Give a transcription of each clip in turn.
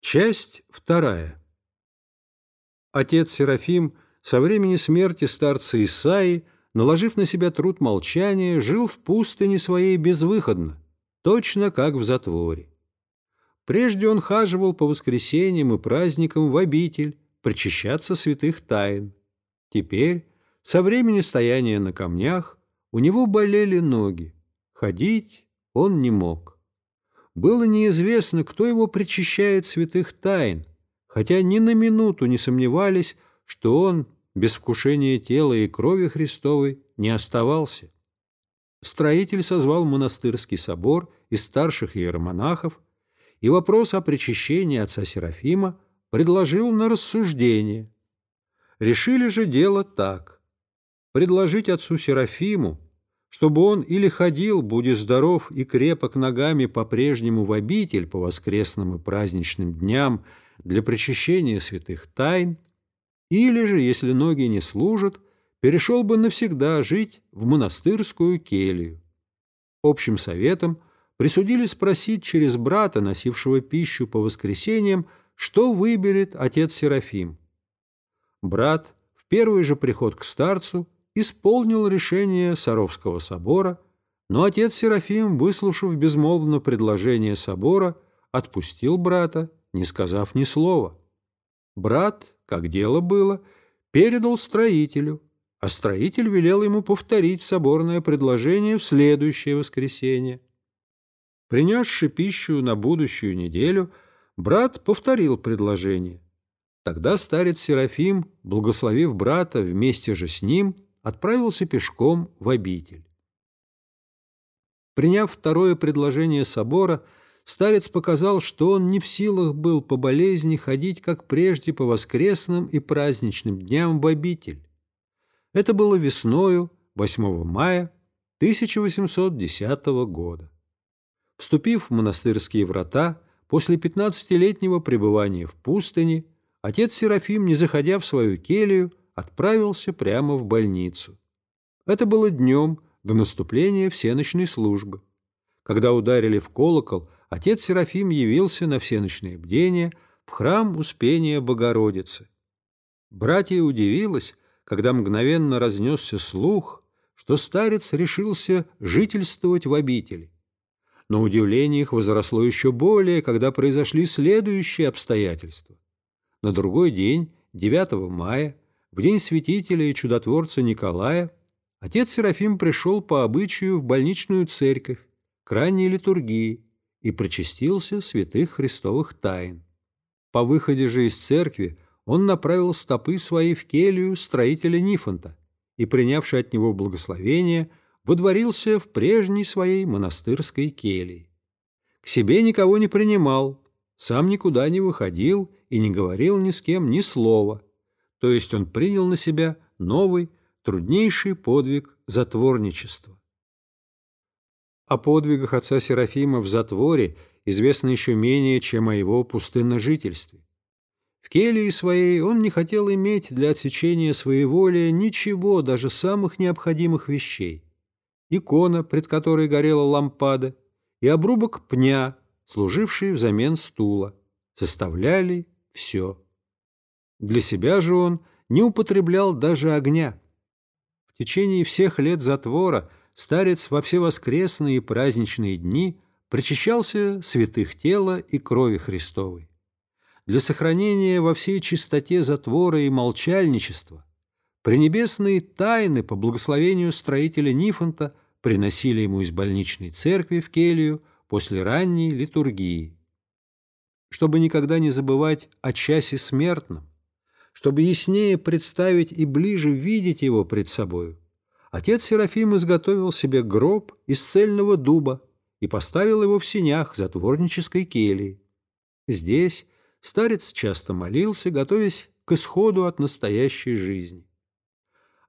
Часть вторая. Отец Серафим со времени смерти старца Исаи, наложив на себя труд молчания, жил в пустыне своей безвыходно, точно как в затворе. Прежде он хаживал по воскресеньям и праздникам в обитель, причащаться святых тайн. Теперь, со времени стояния на камнях, у него болели ноги, ходить он не мог было неизвестно, кто его причащает святых тайн, хотя ни на минуту не сомневались, что он, без вкушения тела и крови Христовой, не оставался. Строитель созвал монастырский собор из старших иеромонахов и вопрос о причащении отца Серафима предложил на рассуждение. Решили же дело так. Предложить отцу Серафиму чтобы он или ходил, будь здоров и крепок ногами по-прежнему в обитель по воскресным и праздничным дням для причащения святых тайн, или же, если ноги не служат, перешел бы навсегда жить в монастырскую келью. Общим советом присудили спросить через брата, носившего пищу по воскресеньям, что выберет отец Серафим. Брат в первый же приход к старцу исполнил решение Саровского собора, но отец Серафим, выслушав безмолвно предложение собора, отпустил брата, не сказав ни слова. Брат, как дело было, передал строителю, а строитель велел ему повторить соборное предложение в следующее воскресенье. Принесши пищу на будущую неделю, брат повторил предложение. Тогда старец Серафим, благословив брата вместе же с ним, отправился пешком в обитель. Приняв второе предложение собора, старец показал, что он не в силах был по болезни ходить, как прежде, по воскресным и праздничным дням в обитель. Это было весною 8 мая 1810 года. Вступив в монастырские врата, после пятнадцатилетнего пребывания в пустыне, отец Серафим, не заходя в свою келью, отправился прямо в больницу. Это было днем до наступления всеночной службы. Когда ударили в колокол, отец Серафим явился на всеночные бдения в храм Успения Богородицы. Братья удивилось, когда мгновенно разнесся слух, что старец решился жительствовать в обители. Но удивление их возросло еще более, когда произошли следующие обстоятельства. На другой день, 9 мая, в день святителя и чудотворца Николая отец Серафим пришел по обычаю в больничную церковь к ранней литургии и причастился святых христовых тайн. По выходе же из церкви он направил стопы свои в келью строителя Нифонта и, принявши от него благословение, водворился в прежней своей монастырской келье. К себе никого не принимал, сам никуда не выходил и не говорил ни с кем ни слова – то есть он принял на себя новый, труднейший подвиг затворничества. О подвигах отца Серафима в затворе известно еще менее, чем о его пустынножительстве. В келии своей он не хотел иметь для отсечения своеволия ничего, даже самых необходимых вещей. Икона, пред которой горела лампада, и обрубок пня, служивший взамен стула, составляли все. Для себя же он не употреблял даже огня. В течение всех лет затвора старец во все воскресные и праздничные дни причащался святых тела и крови Христовой. Для сохранения во всей чистоте затвора и молчальничества пренебесные тайны по благословению строителя Нифонта приносили ему из больничной церкви в келью после ранней литургии. Чтобы никогда не забывать о часе смертном, чтобы яснее представить и ближе видеть его пред собою, отец Серафим изготовил себе гроб из цельного дуба и поставил его в синях затворнической келии. Здесь старец часто молился, готовясь к исходу от настоящей жизни.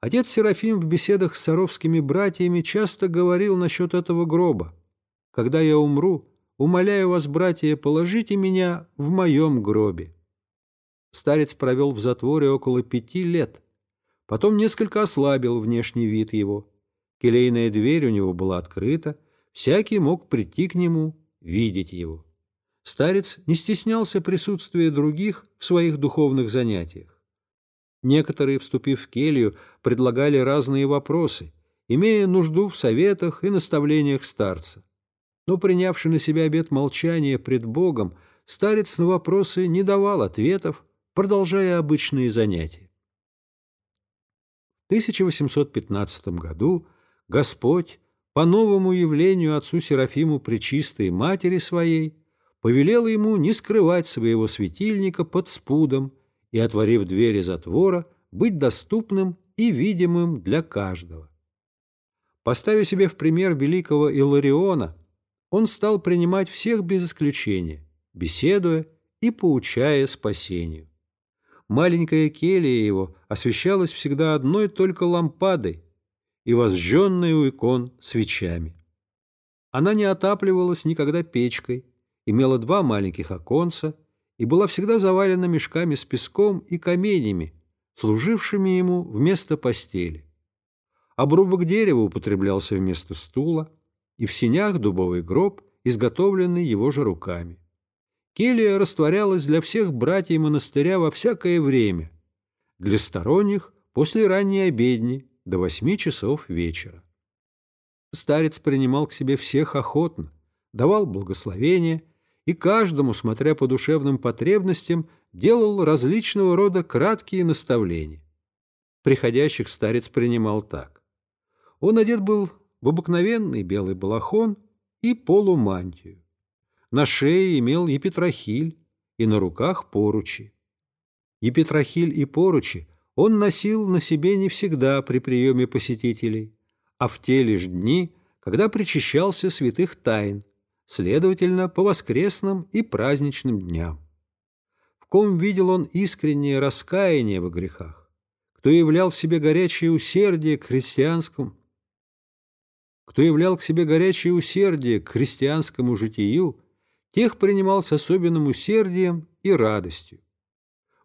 Отец Серафим в беседах с саровскими братьями часто говорил насчет этого гроба. «Когда я умру, умоляю вас, братья, положите меня в моем гробе». Старец провел в затворе около пяти лет. Потом несколько ослабил внешний вид его. Келейная дверь у него была открыта, всякий мог прийти к нему, видеть его. старец не стеснялся присутствия других в своих духовных занятиях. Некоторые, вступив в келью, предлагали разные вопросы, имея нужду в советах и наставлениях старца. Но, принявший на себя обет молчания пред Богом, старец на вопросы не давал ответов, продолжая обычные занятия. В 1815 году Господь по новому явлению отцу Серафиму Пречистой Матери Своей повелел ему не скрывать своего светильника под спудом и, отворив двери затвора, быть доступным и видимым для каждого. Поставив себе в пример великого Илариона, он стал принимать всех без исключения, беседуя и поучая спасению. Маленькая келья его освещалась всегда одной только лампадой и возжженной у икон свечами. Она не отапливалась никогда печкой, имела два маленьких оконца и была всегда завалена мешками с песком и каменями, служившими ему вместо постели. Обрубок дерева употреблялся вместо стула, и в синях дубовый гроб, изготовленный его же руками. Келья растворялась для всех братьев монастыря во всякое время, для сторонних – после ранней обедни до восьми часов вечера. Старец принимал к себе всех охотно, давал благословение и каждому, смотря по душевным потребностям, делал различного рода краткие наставления. Приходящих старец принимал так. Он одет был в обыкновенный белый балахон и полумантию. На шее имел епитрахиль и на руках поручи. Епитрахиль и поручи он носил на себе не всегда при приеме посетителей, а в те лишь дни, когда причащался святых тайн, следовательно, по воскресным и праздничным дням. В ком видел он искреннее раскаяние во грехах, кто являл в себе горячее усердие к христианскому, кто являл к себе горячее усердие к христианскому житию, тех принимал с особенным усердием и радостью.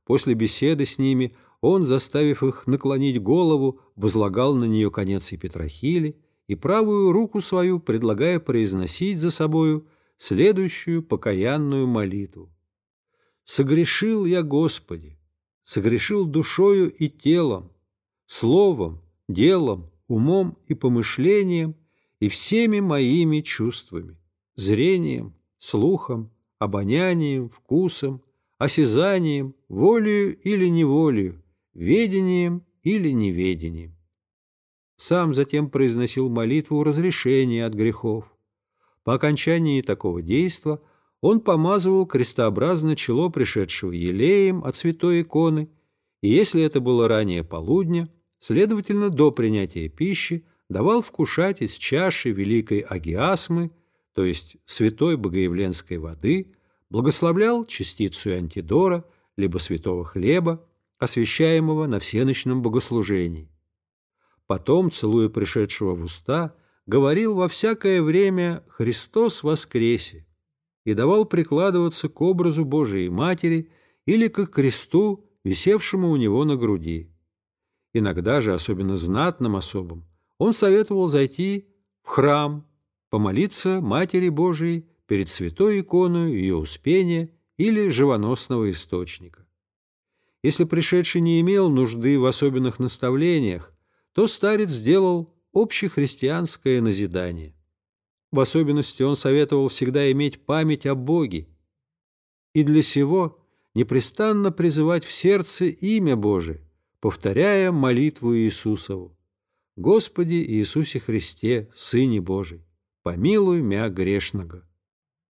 После беседы с ними он, заставив их наклонить голову, возлагал на нее конец Епитрахили и правую руку свою предлагая произносить за собою следующую покаянную молитву. «Согрешил я, Господи, согрешил душою и телом, словом, делом, умом и помышлением и всеми моими чувствами, зрением, слухом, обонянием, вкусом, осязанием, волею или неволею, ведением или неведением. Сам затем произносил молитву разрешения от грехов. По окончании такого действа он помазывал крестообразно чело пришедшего елеем от святой иконы, и если это было ранее полудня, следовательно, до принятия пищи, давал вкушать из чаши великой агиасмы, то есть святой богоявленской воды, благословлял частицу антидора, либо святого хлеба, освящаемого на всеночном богослужении. Потом, целуя пришедшего в уста, говорил во всякое время «Христос воскресе» и давал прикладываться к образу Божией Матери или к кресту, висевшему у него на груди. Иногда же, особенно знатным особам, он советовал зайти в храм, помолиться Матери Божией перед святой иконой ее успения или живоносного источника. Если пришедший не имел нужды в особенных наставлениях, то старец сделал общехристианское назидание. В особенности он советовал всегда иметь память о Боге и для сего непрестанно призывать в сердце имя Божие, повторяя молитву Иисусову. «Господи Иисусе Христе, Сыне Божий, помилуй мя грешного».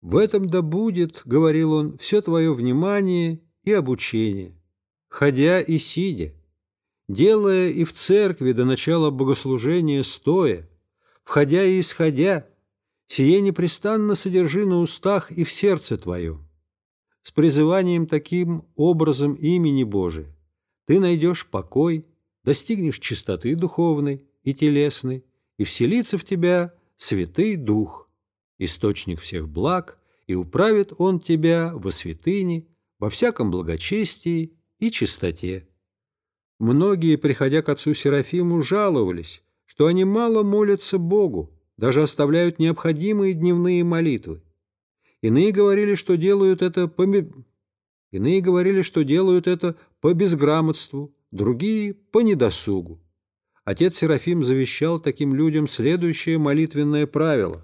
«В этом да будет, — говорил он, — все твое внимание и обучение, ходя и сидя, делая и в церкви до начала богослужения стоя, входя и исходя, сие непрестанно содержи на устах и в сердце твоем. С призыванием таким образом имени Божия ты найдешь покой, достигнешь чистоты духовной и телесной, и вселится в тебя Святый Дух, источник всех благ, и управит Он тебя во святыне, во всяком благочестии и чистоте. Многие, приходя к отцу Серафиму, жаловались, что они мало молятся Богу, даже оставляют необходимые дневные молитвы. Иные говорили, что делают это по... Иные говорили, что делают это по безграмотству, другие — по недосугу. Отец Серафим завещал таким людям следующее молитвенное правило.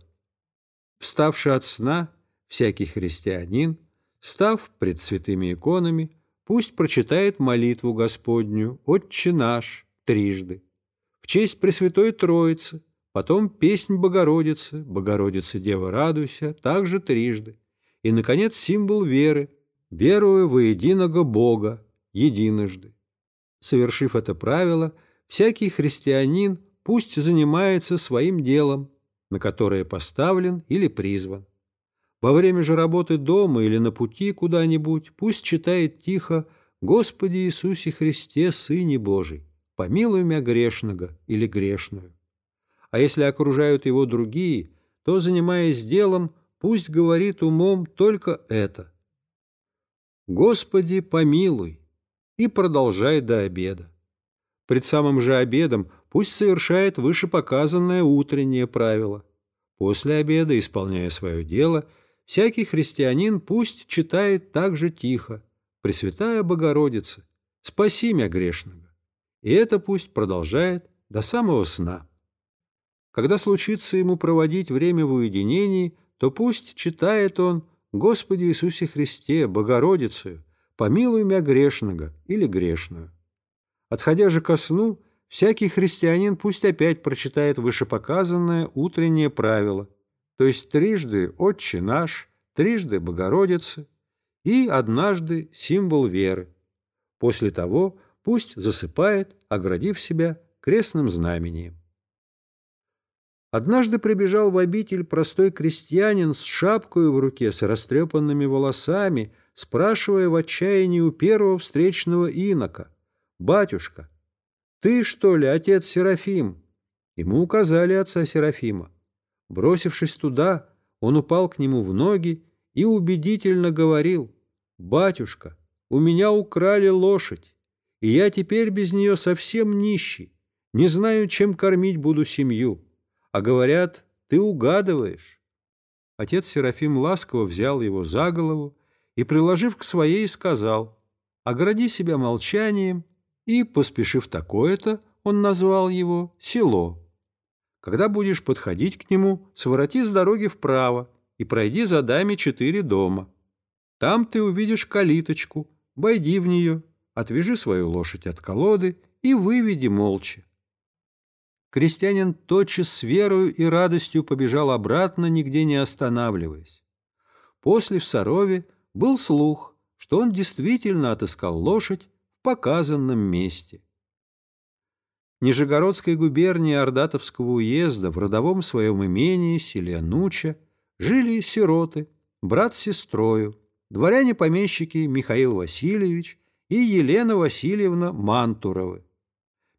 Вставший от сна, всякий христианин, став пред святыми иконами, пусть прочитает молитву Господню «Отче наш» трижды, в честь Пресвятой Троицы, потом песнь Богородицы, Богородица Дева радуйся, также трижды, и, наконец, символ веры, верую во единого Бога, единожды. Совершив это правило, всякий христианин пусть занимается своим делом, на которое поставлен или призван. Во время же работы дома или на пути куда-нибудь пусть читает тихо «Господи Иисусе Христе, Сыне Божий, помилуй меня грешного или грешную». А если окружают его другие, то, занимаясь делом, пусть говорит умом только это. «Господи, помилуй» и продолжай до обеда. Пред самым же обедом пусть совершает вышепоказанное утреннее правило. После обеда, исполняя свое дело, всякий христианин пусть читает так же тихо «Пресвятая Богородица, спаси меня грешного». И это пусть продолжает до самого сна. Когда случится ему проводить время в уединении, то пусть читает он «Господи Иисусе Христе, Богородицею, помилуй меня грешного или грешную». Отходя же ко сну, всякий христианин пусть опять прочитает вышепоказанное утреннее правило, то есть трижды «Отче наш», трижды «Богородица» и однажды символ веры. После того пусть засыпает, оградив себя крестным знамением. Однажды прибежал в обитель простой крестьянин с шапкой в руке, с растрепанными волосами, спрашивая в отчаянии у первого встречного инока, «Батюшка, ты, что ли, отец Серафим?» Ему указали отца Серафима. Бросившись туда, он упал к нему в ноги и убедительно говорил, «Батюшка, у меня украли лошадь, и я теперь без нее совсем нищий, не знаю, чем кормить буду семью» а говорят, ты угадываешь. Отец Серафим ласково взял его за голову и, приложив к своей, сказал, огради себя молчанием, и, поспешив такое-то, он назвал его село. Когда будешь подходить к нему, свороти с дороги вправо и пройди за дами четыре дома. Там ты увидишь калиточку, войди в нее, отвяжи свою лошадь от колоды и выведи молча крестьянин тотчас с верою и радостью побежал обратно, нигде не останавливаясь. После в Сарове был слух, что он действительно отыскал лошадь показанном месте. Нижегородской губернии Ордатовского уезда в родовом своем имении, селе Нуча, жили сироты, брат с сестрою, дворяне-помещики Михаил Васильевич и Елена Васильевна Мантуровы.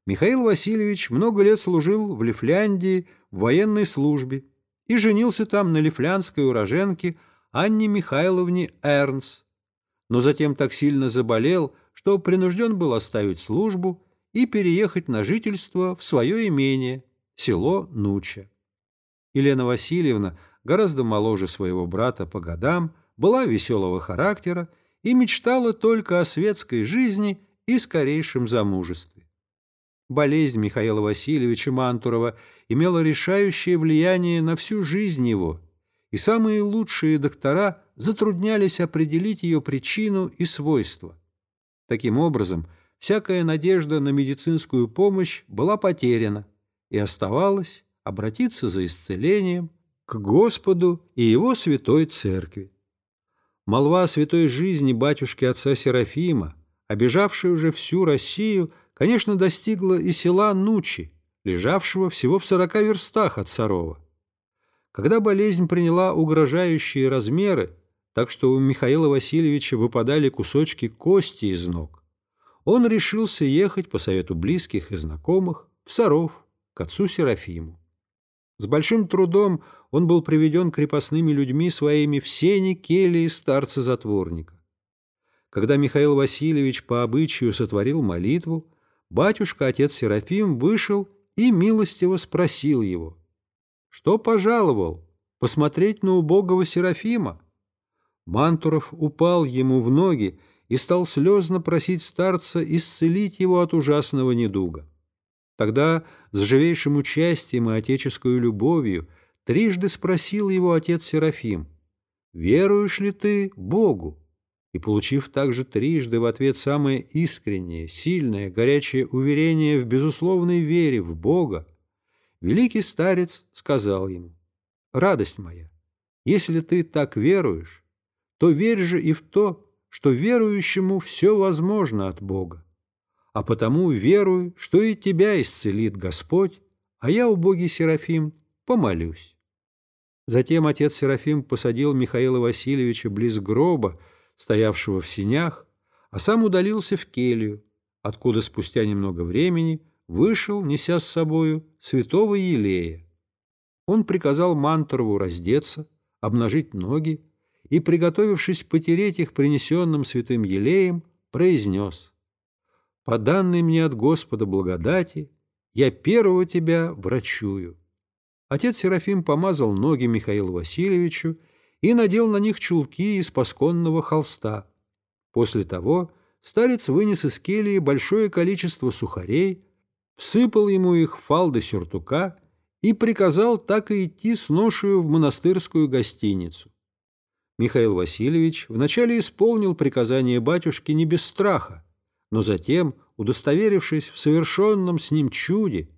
Михаил Васильевич много лет служил в Лифляндии в военной службе и женился там на лифлянской уроженке Анне Михайловне Эрнс, но затем так сильно заболел, что принужден был оставить службу и переехать на жительство в свое имение, село Нуча. Елена Васильевна, гораздо моложе своего брата по годам, была веселого характера и мечтала только о светской жизни и скорейшем замужестве. Болезнь Михаила Васильевича Мантурова имела решающее влияние на всю жизнь его, и самые лучшие доктора затруднялись определить ее причину и свойства. Таким образом, всякая надежда на медицинскую помощь была потеряна, и оставалось обратиться за исцелением к Господу и Его Святой Церкви. Молва о святой жизни батюшки отца Серафима, обижавшей уже всю Россию, конечно, достигла и села Нучи, лежавшего всего в сорока верстах от Сарова. Когда болезнь приняла угрожающие размеры, так что у Михаила Васильевича выпадали кусочки кости из ног, он решился ехать по совету близких и знакомых в Саров к отцу Серафиму. С большим трудом он был приведен крепостными людьми своими в сене келии старца-затворника. Когда Михаил Васильевич по обычаю сотворил молитву, батюшка, отец Серафим, вышел и милостиво спросил его, «Что пожаловал? Посмотреть на убогого Серафима? Мантуров упал ему в ноги и стал слезно просить старца исцелить его от ужасного недуга. Тогда с живейшим участием и отеческую любовью трижды спросил его отец Серафим, «Веруешь ли ты Богу?» И, получив также трижды в ответ самое искреннее, сильное, горячее уверение в безусловной вере в Бога, великий старец сказал ему, «Радость моя, если ты так веруешь, то верь же и в то, что верующему все возможно от Бога. А потому верую, что и тебя исцелит Господь, а я, убогий Серафим, помолюсь. Затем отец Серафим посадил Михаила Васильевича близ гроба, стоявшего в синях, а сам удалился в келью, откуда спустя немного времени вышел, неся с собою святого Елея. Он приказал Манторову раздеться, обнажить ноги и, приготовившись потереть их принесенным святым елеем, произнес «По данной мне от Господа благодати я первого тебя врачую». Отец Серафим помазал ноги Михаилу Васильевичу и надел на них чулки из пасконного холста. После того старец вынес из кельи большое количество сухарей, всыпал ему их в фалды сюртука и приказал так и идти с ношею в монастырскую гостиницу. Михаил Васильевич вначале исполнил приказание батюшки не без страха, но затем, удостоверившись в совершенном с ним чуде,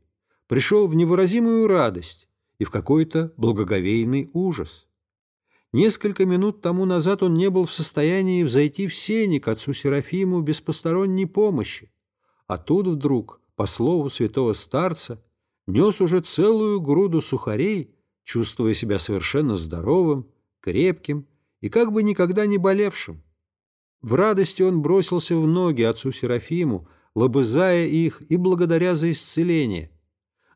пришел в невыразимую радость и в какой-то благоговейный ужас. Несколько минут тому назад он не был в состоянии взойти в сени к отцу Серафиму без посторонней помощи, а тут вдруг, по слову святого старца, нес уже целую груду сухарей, чувствуя себя совершенно здоровым, крепким и как бы никогда не болевшим. В радости он бросился в ноги отцу Серафиму, лобызая их и благодаря за исцеление.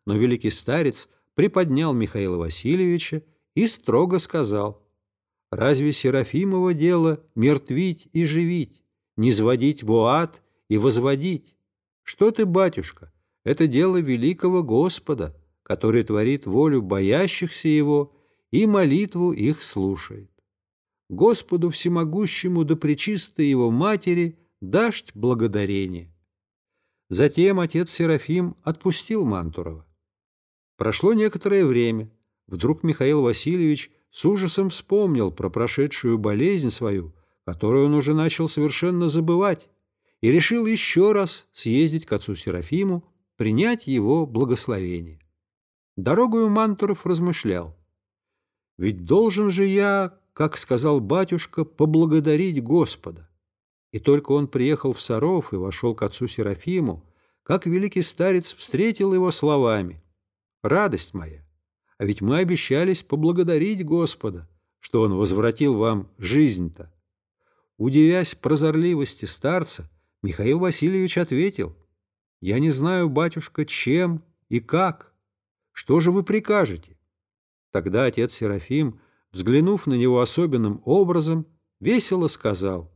Но великий старец приподнял Михаила Васильевича и строго сказал, «Разве Серафимово дело мертвить и живить, не сводить в ад и возводить? Что ты, батюшка, это дело великого Господа, который творит волю боящихся Его и молитву их слушает. Господу Всемогущему да Пречистой Его Матери дашь благодарение. Затем отец Серафим отпустил Мантурова. Прошло некоторое время. Вдруг Михаил Васильевич с ужасом вспомнил про прошедшую болезнь свою, которую он уже начал совершенно забывать, и решил еще раз съездить к отцу Серафиму, принять его благословение. Дорогою Мантуров размышлял. «Ведь должен же я как сказал батюшка, поблагодарить Господа. И только он приехал в Саров и вошел к отцу Серафиму, как великий старец встретил его словами. «Радость моя! А ведь мы обещались поблагодарить Господа, что он возвратил вам жизнь-то». Удивясь прозорливости старца, Михаил Васильевич ответил, «Я не знаю, батюшка, чем и как. Что же вы прикажете?» Тогда отец Серафим взглянув на него особенным образом, весело сказал,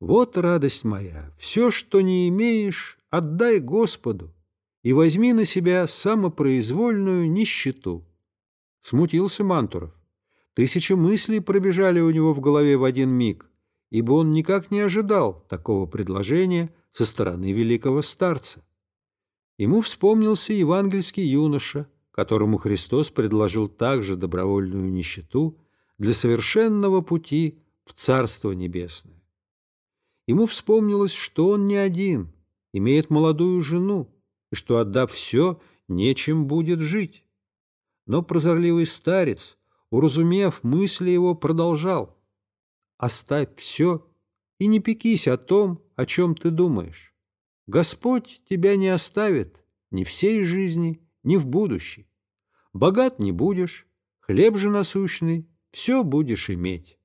«Вот радость моя, все, что не имеешь, отдай Господу и возьми на себя самопроизвольную нищету». Смутился Мантуров. Тысячи мыслей пробежали у него в голове в один миг, ибо он никак не ожидал такого предложения со стороны великого старца. Ему вспомнился евангельский юноша – которому Христос предложил также добровольную нищету для совершенного пути в Царство Небесное. Ему вспомнилось, что он не один, имеет молодую жену, и что, отдав все, нечем будет жить. Но прозорливый старец, уразумев мысли его, продолжал. «Оставь все и не пекись о том, о чем ты думаешь. Господь тебя не оставит ни всей жизни, ни в будущей. Богат не будешь, хлеб же насущный, все будешь иметь.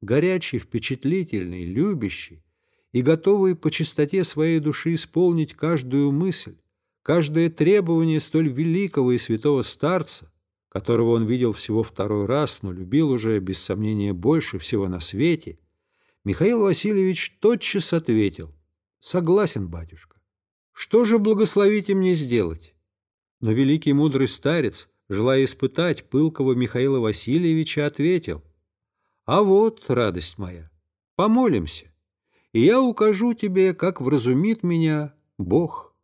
Горячий, впечатлительный, любящий и готовый по чистоте своей души исполнить каждую мысль, каждое требование столь великого и святого старца, которого он видел всего второй раз, но любил уже, без сомнения, больше всего на свете, Михаил Васильевич тотчас ответил, «Согласен, батюшка. Что же благословите мне сделать?» Но великий мудрый старец, желая испытать пылкого Михаила Васильевича, ответил, А вот, радость моя, помолимся, и я укажу тебе, как вразумит меня Бог.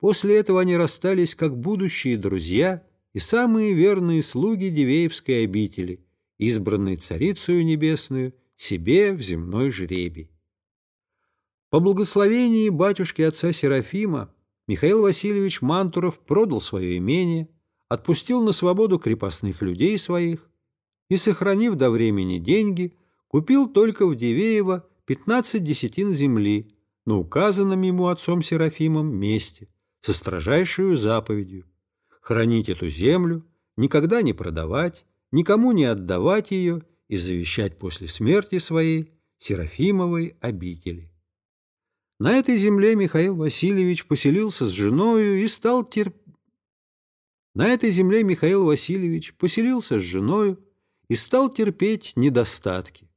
После этого они расстались как будущие друзья и самые верные слуги Дивеевской обители, избранные Царицею Небесную, себе в земной жребий. По благословении батюшки отца Серафима Михаил Васильевич Мантуров продал свое имение, отпустил на свободу крепостных людей своих и, сохранив до времени деньги, купил только в Дивеево 15 десятин земли на указанном ему отцом Серафимом месте со строжайшую заповедью хранить эту землю, никогда не продавать, никому не отдавать ее и завещать после смерти своей Серафимовой обители. На этой земле Михаил Васильевич поселился с женою и стал терп... На этой земле Михаил Васильевич поселился с женою и стал терпеть недостатки.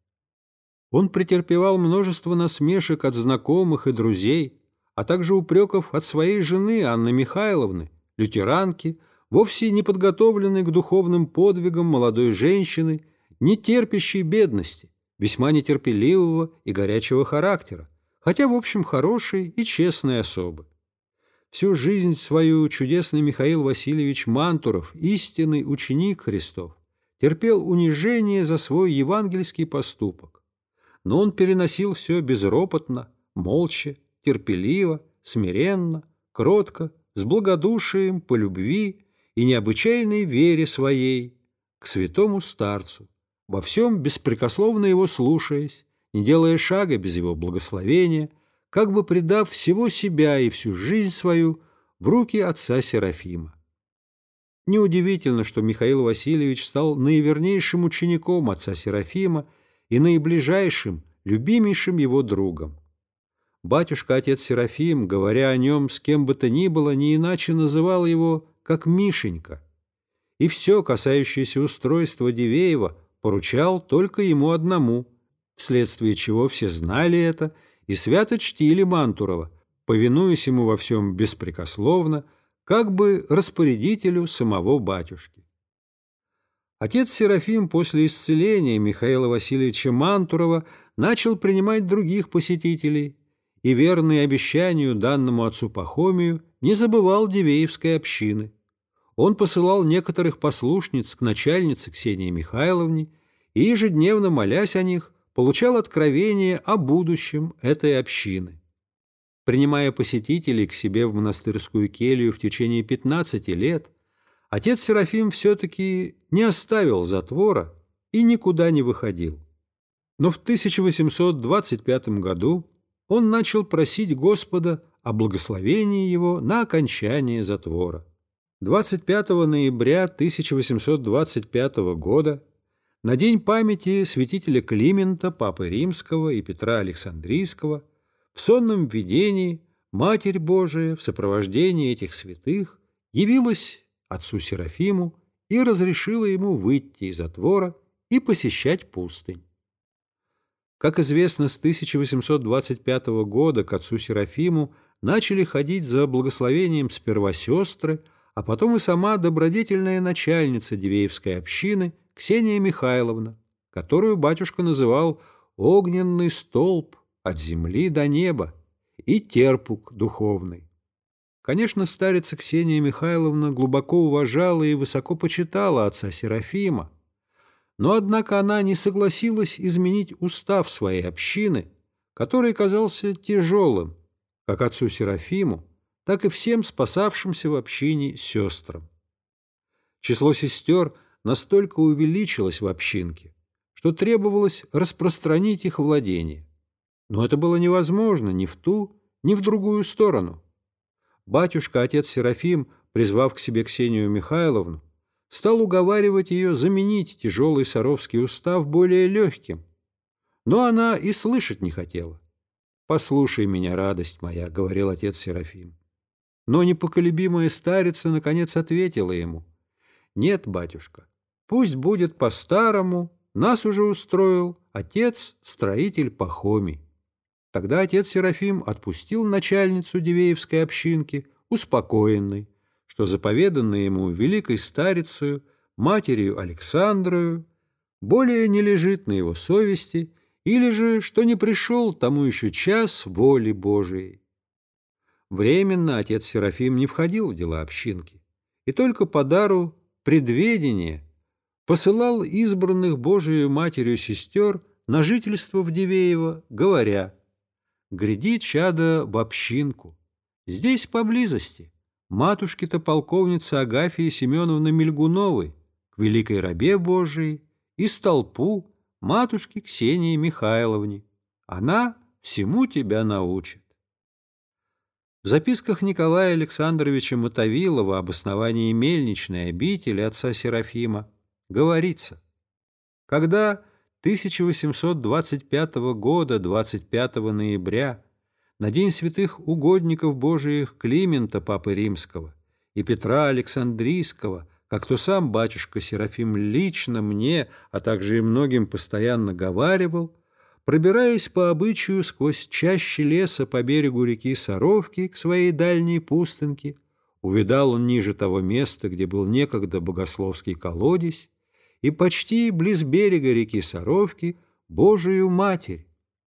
Он претерпевал множество насмешек от знакомых и друзей, а также упреков от своей жены Анны Михайловны, лютеранки, вовсе не подготовленной к духовным подвигам молодой женщины, не терпящей бедности, весьма нетерпеливого и горячего характера, хотя, в общем, хорошей и честной особы. Всю жизнь свою чудесный Михаил Васильевич Мантуров, истинный ученик Христов, терпел унижение за свой евангельский поступок. Но он переносил все безропотно, молча, терпеливо, смиренно, кротко, с благодушием, по любви и необычайной вере своей к святому старцу, во всем беспрекословно его слушаясь, не делая шага без его благословения, как бы предав всего себя и всю жизнь свою в руки отца Серафима. Неудивительно, что Михаил Васильевич стал наивернейшим учеником отца Серафима и наиближайшим, любимейшим его другом. Батюшка-отец Серафим, говоря о нем с кем бы то ни было, не иначе называл его как Мишенька. И все, касающееся устройства Дивеева, поручал только ему одному, вследствие чего все знали это и свято чтили Мантурова, повинуясь ему во всем беспрекословно, как бы распорядителю самого батюшки. Отец Серафим после исцеления Михаила Васильевича Мантурова начал принимать других посетителей и, верный обещанию данному отцу Пахомию, не забывал Дивеевской общины. Он посылал некоторых послушниц к начальнице Ксении Михайловне и, ежедневно молясь о них, получал откровение о будущем этой общины. Принимая посетителей к себе в монастырскую келью в течение 15 лет, отец Серафим все-таки не оставил затвора и никуда не выходил. Но в 1825 году он начал просить Господа о благословении его на окончание затвора. 25 ноября 1825 года, на день памяти святителя Климента, Папы Римского и Петра Александрийского, в сонном видении Матерь Божия в сопровождении этих святых явилась отцу Серафиму и разрешила ему выйти из затвора и посещать пустынь. Как известно, с 1825 года к отцу Серафиму начали ходить за благословением сперва сестры, а потом и сама добродетельная начальница Дивеевской общины Ксения Михайловна, которую батюшка называл «огненный столб от земли до неба» и терпук духовный. Конечно, старица Ксения Михайловна глубоко уважала и высоко почитала отца Серафима, но, однако, она не согласилась изменить устав своей общины, который казался тяжелым, как отцу Серафиму, так и всем спасавшимся в общине сестрам. Число сестер настолько увеличилось в общинке, что требовалось распространить их владение. Но это было невозможно ни в ту, ни в другую сторону. Батюшка, отец Серафим, призвав к себе Ксению Михайловну, стал уговаривать ее заменить тяжелый Саровский устав более легким. Но она и слышать не хотела. «Послушай меня, радость моя», — говорил отец Серафим. Но непоколебимая старица наконец ответила ему. «Нет, батюшка, пусть будет по-старому, нас уже устроил отец-строитель Пахомий». Тогда отец Серафим отпустил начальницу Дивеевской общинки, успокоенный, что заповеданное ему великой старицею, матерью Александрою, более не лежит на его совести, или же, что не пришел тому еще час воли Божией. Временно отец Серафим не входил в дела общинки, и только по дару предведения посылал избранных Божией Матерью сестер на жительство в Дивеево, говоря, «Гряди, чада, в общинку, здесь поблизости, матушки-то полковницы Агафии Семеновны Мельгуновой, к великой рабе Божией, и столпу матушке Ксении Михайловне. Она всему тебя научит. В записках Николая Александровича Мотовилова об основании мельничной обители отца Серафима говорится, когда 1825 года 25 ноября на День святых угодников Божиих Климента Папы Римского и Петра Александрийского как то сам батюшка Серафим лично мне, а также и многим постоянно говаривал, пробираясь по обычаю сквозь чаще леса по берегу реки Саровки к своей дальней пустынке, увидал он ниже того места, где был некогда богословский колодец, и почти близ берега реки Саровки Божию Матерь,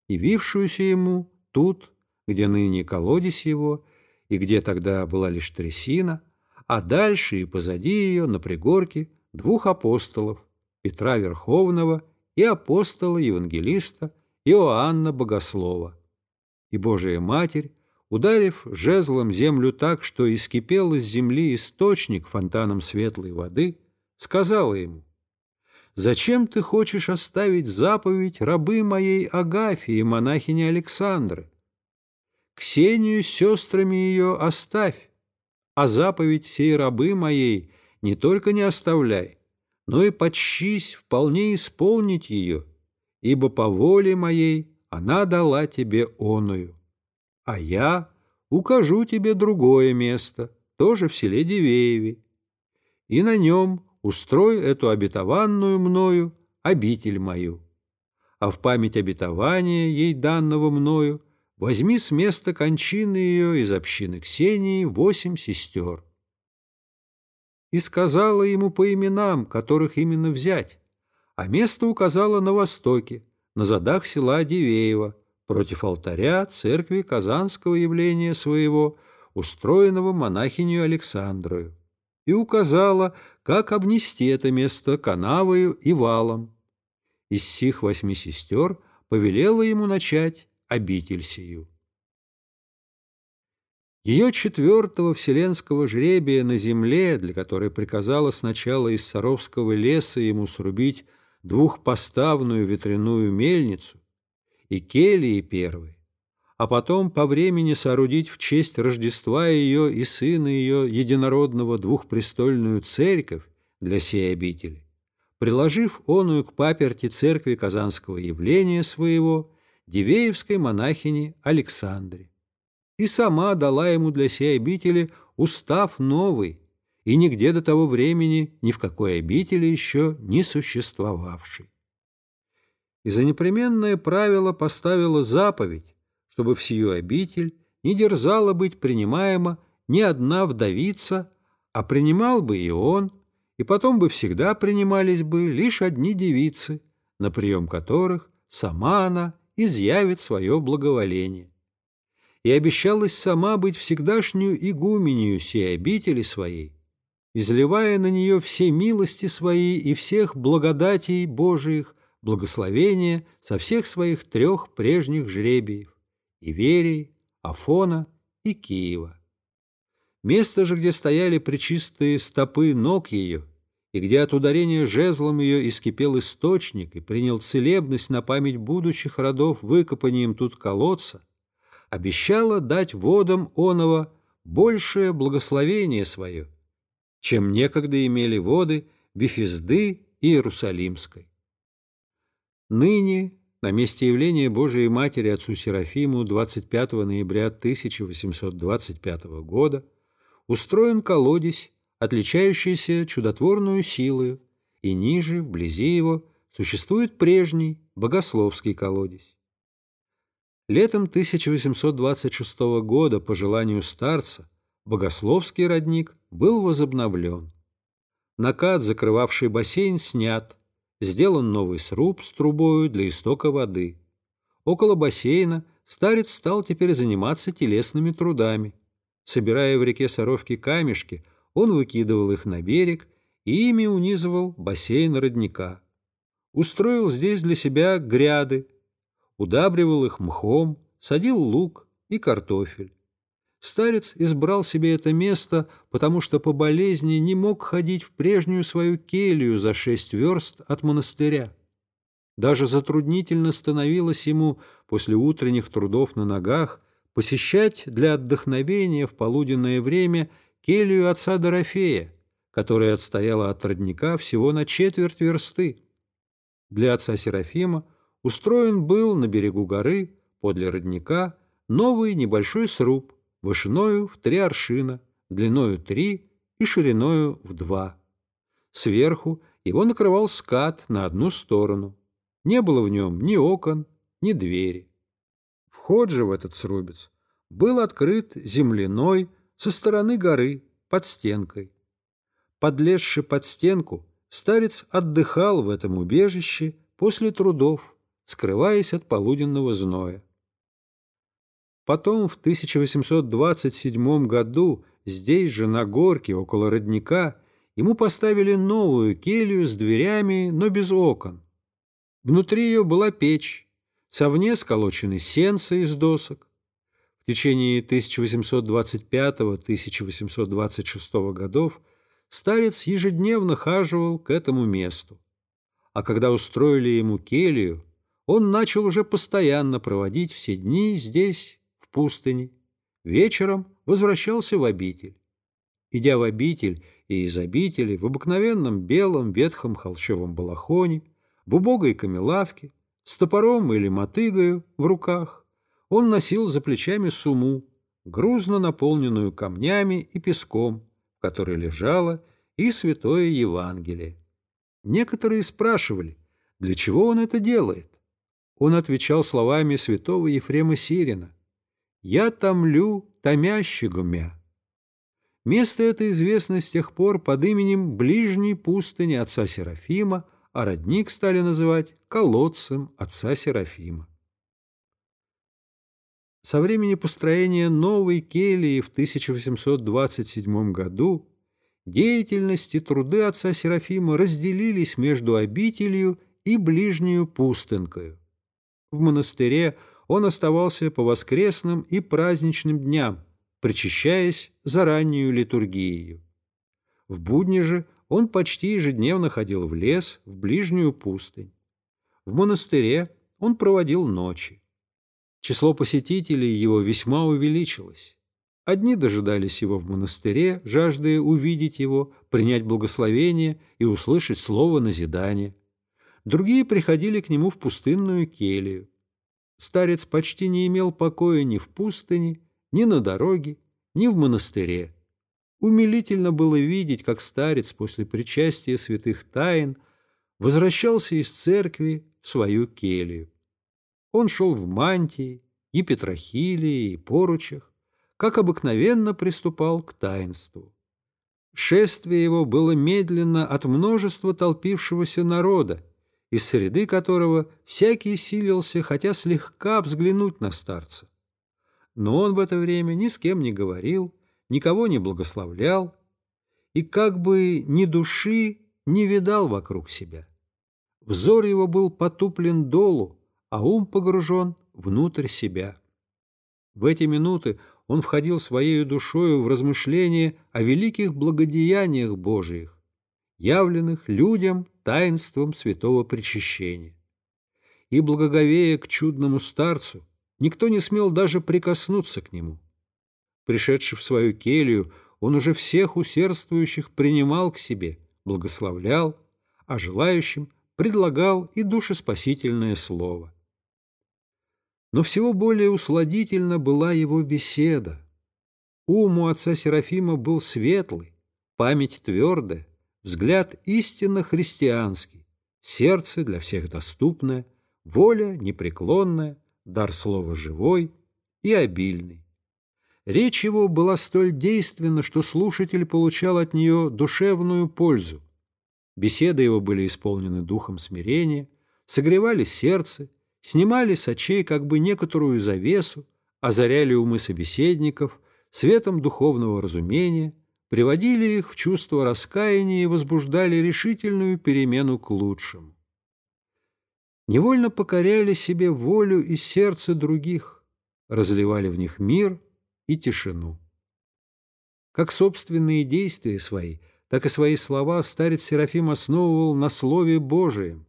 явившуюся ему тут, где ныне колодец его, и где тогда была лишь трясина, а дальше и позади ее на пригорке двух апостолов Петра Верховного и апостола-евангелиста Иоанна Богослова. И Божия Матерь, ударив жезлом землю так, что искипел из земли источник фонтаном светлой воды, сказала ему, «Зачем ты хочешь оставить заповедь рабы моей Агафии, монахини Александры? Ксению с сестрами ее оставь, а заповедь сей рабы моей не только не оставляй, но и почись вполне исполнить ее, ибо по воле моей она дала тебе оную. А я укажу тебе другое место, тоже в селе Дивееве, и на нем устрой эту обетованную мною обитель мою. А в память обетования ей данного мною возьми с места кончины ее из общины Ксении восемь сестер. И сказала ему по именам, которых именно взять, а место указала на востоке, на задах села Дивеево, против алтаря церкви Казанского явления своего, устроенного монахиню Александрою, и указала, как обнести это место канавою и валом. Из сих восьми сестер повелела ему начать обитель сию. Ее четвертого вселенского жребия на земле, для которой приказала сначала из Саровского леса ему срубить двухпоставную ветряную мельницу и келии первой, а потом по времени соорудить в честь Рождества ее и сына ее единородного двухпрестольную церковь для сей обители, приложив оную к паперти церкви Казанского явления своего Дивеевской монахини Александре. И сама дала ему для сей обители устав новый, и нигде до того времени ни в какой обители еще не существовавший. И за непременное правило поставила заповедь, чтобы в сию обитель не дерзала быть принимаема ни одна вдовица, а принимал бы и он, и потом бы всегда принимались бы лишь одни девицы, на прием которых сама она изъявит свое благоволение. И обещалась сама быть всегдашнюю игуменью сей обители своей, изливая на нее все милости свои и всех благодатей Божиих, благословения со всех своих трех прежних жребиев – Иверии, Афона и Киева. Место же, где стояли причистые стопы ног ее – и где от ударения жезлом ее искипел источник и принял целебность на память будущих родов выкопанием тут колодца, обещала дать водам оного большее благословение свое, чем некогда имели воды Вифизды и Иерусалимской. Ныне, на месте явления Божией Матери Отцу Серафиму 25 ноября 1825 года, устроен колодец отличающийся чудотворную силою, и ниже, вблизи его, существует прежний богословский колодец. Летом 1826 года, по желанию старца, богословский родник был возобновлен. Накат, закрывавший бассейн, снят, Сделан новый сруб с трубою для истока воды. Около бассейна старец стал теперь заниматься телесными трудами. Собирая в реке Соровки камешки, он выкидывал их на берег и ими унизывал бассейн родника. Устроил здесь для себя гряды, удабривал их мхом, садил лук и картофель. Старец избрал себе это место, потому что по болезни не мог ходить в прежнюю свою келью за шесть верст от монастыря. Даже затруднительно становилось ему после утренних трудов на ногах посещать для отдохновения в полуденное время келью отца Дорофея, которая отстояла от родника всего на четверть версты. Для отца Серафима устроен был на берегу горы, подле родника, новый небольшой сруб, вышиною в три аршина, длиною три и шириною в два. Сверху его накрывал скат на одну сторону. Не было в нем ни окон, ни двери. Вход же в этот срубец был открыт земляной со стороны горы под стенкой. Подлезши под стенку, старец отдыхал в этом убежище после трудов, скрываясь от полуденного зноя. Потом в 1827 году здесь же, на горке, около родника, ему поставили новую келью с дверями, но без окон. Внутри ее была печь, совне сколочены сенцы из досок. В течение 1825-1826 годов старец ежедневно хаживал к этому месту. А когда устроили ему келью, он начал уже постоянно проводить все дни здесь, пустыни, вечером возвращался в обитель. Идя в обитель и из обители в обыкновенном белом ветхом холщовом балахоне, в убогой камелавке, с топором или мотыгою в руках, он носил за плечами суму, грузно наполненную камнями и песком, в которой лежало и святое Евангелие. Некоторые спрашивали, для чего он это делает. Он отвечал словами святого Ефрема Сирина «Я томлю томящего мя». Место это известно с тех пор под именем ближней пустыни отца Серафима, а родник стали называть колодцем отца Серафима. Со времени построения новой келии в 1827 году деятельность и труды отца Серафима разделились между обителью и ближнюю пустынкою. В монастыре он оставался по воскресным и праздничным дням, причащаясь за раннюю литургию. В будни же он почти ежедневно ходил в лес, в ближнюю пустынь. В монастыре он проводил ночи. Число посетителей его весьма увеличилось. Одни дожидались его в монастыре, жаждая увидеть его, принять благословение и услышать слово назидания. Другие приходили к нему в пустынную келью. Старец почти не имел покоя ни в пустыне, ни на дороге, ни в монастыре. Умилительно было видеть, как старец после причастия святых тайн возвращался из церкви в свою келью. Он шел в мантии, и петрохилии, и поручах, как обыкновенно приступал к таинству. Шествие его было медленно от множества толпившегося народа, из среды которого всякий силился хотя слегка взглянуть на старца. Но он в это время ни с кем не говорил, никого не благословлял и как бы ни души не видал вокруг себя. Взор его был потуплен долу, а ум погружен внутрь себя. В эти минуты он входил своей душою в размышления о великих благодеяниях Божиих, явленных людям таинством святого причащения. И, благоговея к чудному старцу, никто не смел даже прикоснуться к нему. Пришедший в свою келью, он уже всех усердствующих принимал к себе, благословлял, а желающим предлагал и душеспасительное слово. Но всего более усладительна была его беседа. Ум у отца Серафима был светлый, память твердая, взгляд истинно христианский, сердце для всех доступное, воля непреклонная, дар слова живой и обильный. Речь его была столь действенна, что слушатель получал от нее душевную пользу. Беседы его были исполнены духом смирения, согревали сердце, снимали с очей как бы некоторую завесу, озаряли умы собеседников светом духовного разумения, приводили их в чувство раскаяния и возбуждали решительную перемену к лучшему. Невольно покоряли себе волю и сердце других, разливали в них мир и тишину. Как собственные действия свои, так и свои слова старец Серафим основывал на Слове Божием,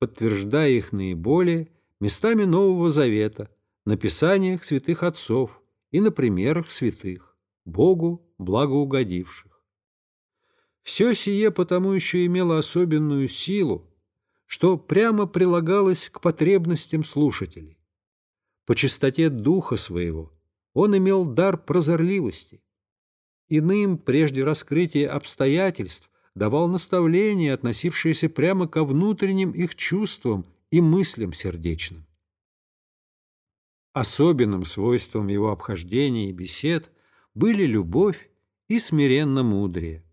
подтверждая их наиболее местами Нового Завета, на писаниях святых отцов и на примерах святых, Богу благоугодивших. Все сие потому еще имело особенную силу, что прямо прилагалось к потребностям слушателей. По чистоте духа своего он имел дар прозорливости. Иным, прежде раскрытия обстоятельств, давал наставления, относившиеся прямо ко внутренним их чувствам и мыслям сердечным. Особенным свойством его обхождения и бесед были любовь и смиренно мудрее.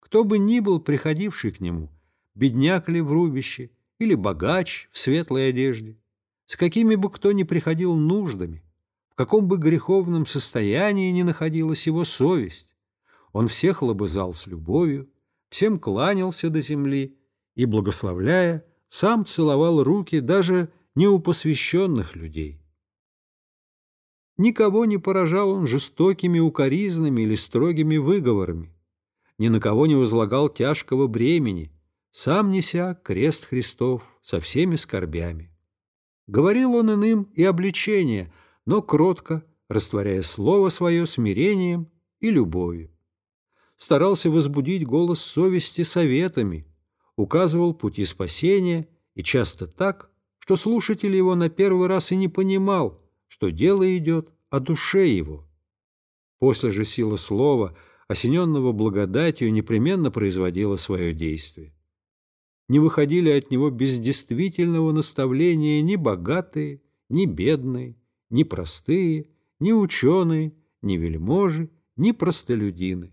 Кто бы ни был приходивший к нему, бедняк ли в рубище или богач в светлой одежде, с какими бы кто ни приходил нуждами, в каком бы греховном состоянии ни находилась его совесть, он всех лобызал с любовью, всем кланялся до земли и, благословляя, сам целовал руки даже не у посвященных людей. Никого не поражал он жестокими укоризнами или строгими выговорами, ни на кого не возлагал тяжкого бремени, сам неся крест Христов со всеми скорбями. Говорил он иным и обличение, но кротко, растворяя слово свое смирением и любовью. Старался возбудить голос совести советами, указывал пути спасения и часто так, что слушатель его на первый раз и не понимал, что дело идет о душе его. После же сила слова, осененного благодатью, непременно производила свое действие. Не выходили от него без действительного наставления ни богатые, ни бедные, ни простые, ни ученые, ни вельможи, ни простолюдины.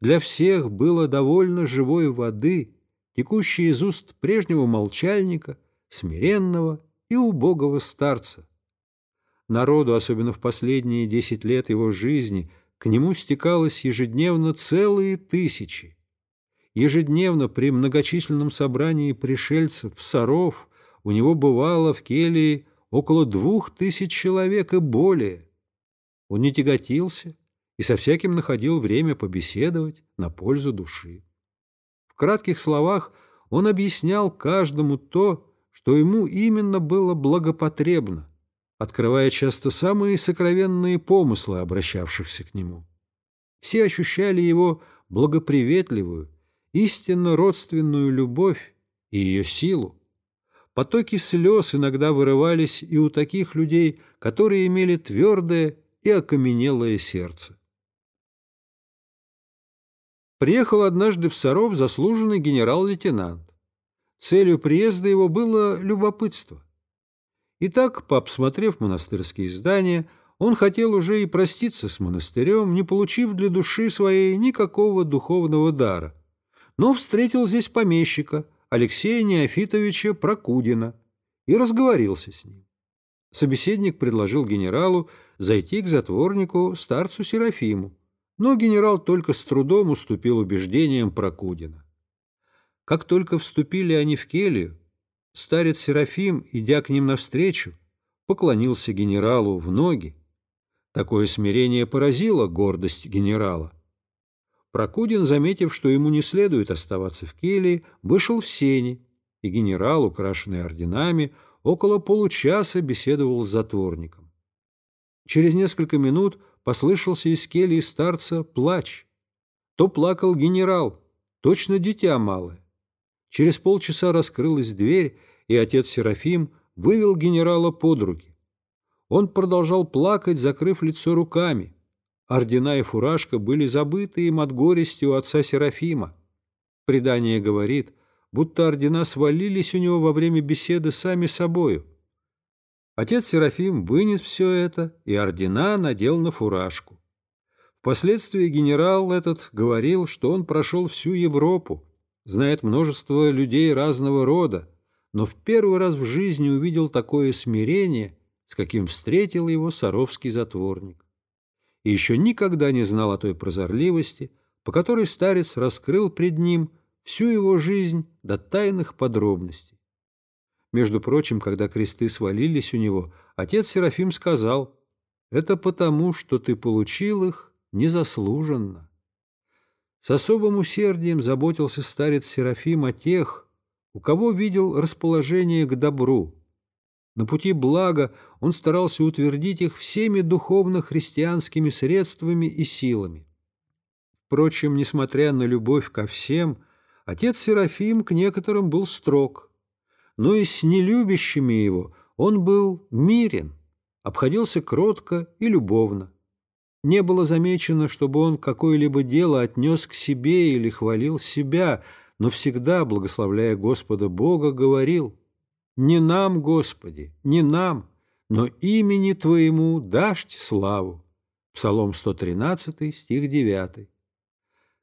Для всех было довольно живой воды, текущей из уст прежнего молчальника, смиренного и убогого старца, Народу, особенно в последние десять лет его жизни, к нему стекалось ежедневно целые тысячи. Ежедневно при многочисленном собрании пришельцев, соров, у него бывало в келье около двух тысяч человек и более. Он не тяготился и со всяким находил время побеседовать на пользу души. В кратких словах он объяснял каждому то, что ему именно было благопотребно, открывая часто самые сокровенные помыслы обращавшихся к нему. Все ощущали его благоприветливую, истинно родственную любовь и ее силу. Потоки слез иногда вырывались и у таких людей, которые имели твердое и окаменелое сердце. Приехал однажды в Саров заслуженный генерал-лейтенант. Целью приезда его было любопытство – Итак, пообсмотрев монастырские здания, он хотел уже и проститься с монастырем, не получив для души своей никакого духовного дара, но встретил здесь помещика Алексея Неофитовича Прокудина и разговорился с ним. Собеседник предложил генералу зайти к затворнику старцу Серафиму, но генерал только с трудом уступил убеждениям Прокудина. Как только вступили они в келью, Старец Серафим, идя к ним навстречу, поклонился генералу в ноги. Такое смирение поразило гордость генерала. Прокудин, заметив, что ему не следует оставаться в келье, вышел в сени, и генерал, украшенный орденами, около получаса беседовал с затворником. Через несколько минут послышался из кельи старца плач. То плакал генерал, точно дитя малое. Через полчаса раскрылась дверь, и отец Серафим вывел генерала под руки. Он продолжал плакать, закрыв лицо руками. Ордена и фуражка были забыты им от горести у отца Серафима. Предание говорит, будто ордена свалились у него во время беседы сами собою. Отец Серафим вынес все это, и ордена надел на фуражку. Впоследствии генерал этот говорил, что он прошел всю Европу, знает множество людей разного рода, но в первый раз в жизни увидел такое смирение, с каким встретил его саровский затворник. И еще никогда не знал о той прозорливости, по которой старец раскрыл пред ним всю его жизнь до тайных подробностей. Между прочим, когда кресты свалились у него, отец Серафим сказал, «Это потому, что ты получил их незаслуженно». С особым усердием заботился старец Серафим о тех, у кого видел расположение к добру. На пути блага он старался утвердить их всеми духовно-христианскими средствами и силами. Впрочем, несмотря на любовь ко всем, отец Серафим к некоторым был строг, но и с нелюбящими его он был мирен, обходился кротко и любовно. Не было замечено, чтобы он какое-либо дело отнес к себе или хвалил себя – но всегда, благословляя Господа Бога, говорил «Не нам, Господи, не нам, но имени Твоему дашь славу». Псалом 113, стих 9.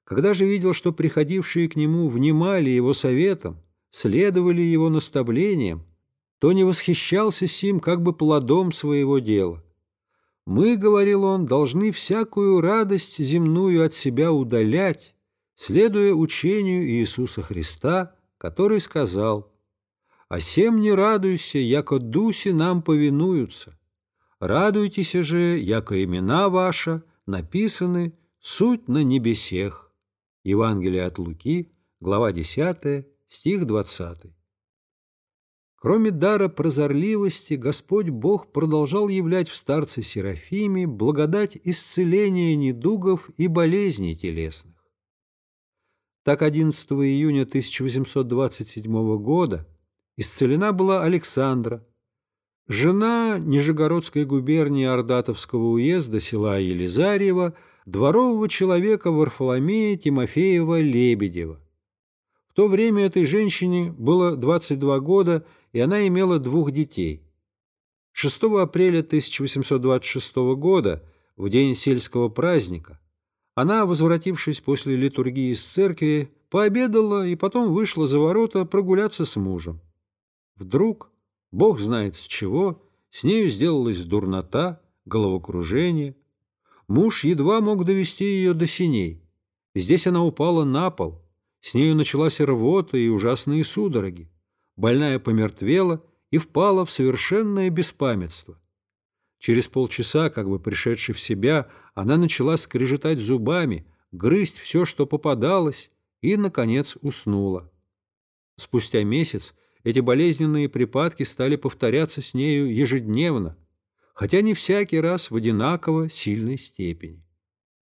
Когда же видел, что приходившие к нему внимали его советам, следовали его наставлениям, то не восхищался сим как бы плодом своего дела. Мы, говорил он, должны всякую радость земную от себя удалять, следуя учению Иисуса Христа, который сказал «А сем не радуйся, яко дуси нам повинуются. Радуйтесь же, яко имена ваша написаны суть на небесех». Евангелие от Луки, глава 10, стих 20. Кроме дара прозорливости, Господь Бог продолжал являть в старце Серафиме благодать исцеления недугов и болезней телесных. Так 11 июня 1827 года исцелена была Александра, жена Нижегородской губернии Ордатовского уезда села Елизарьева, дворового человека Варфоломея Тимофеева Лебедева. В то время этой женщине было 22 года, и она имела двух детей. 6 апреля 1826 года, в день сельского праздника, она, возвратившись после литургии из церкви, пообедала и потом вышла за ворота прогуляться с мужем. Вдруг, бог знает с чего, с нею сделалась дурнота, головокружение. Муж едва мог довести ее до синей. Здесь она упала на пол. С нею началась рвота и ужасные судороги. Больная помертвела и впала в совершенное беспамятство. Через полчаса, как бы пришедшей в себя, она начала скрежетать зубами, грызть все, что попадалось, и, наконец, уснула. Спустя месяц эти болезненные припадки стали повторяться с нею ежедневно, хотя не всякий раз в одинаково сильной степени.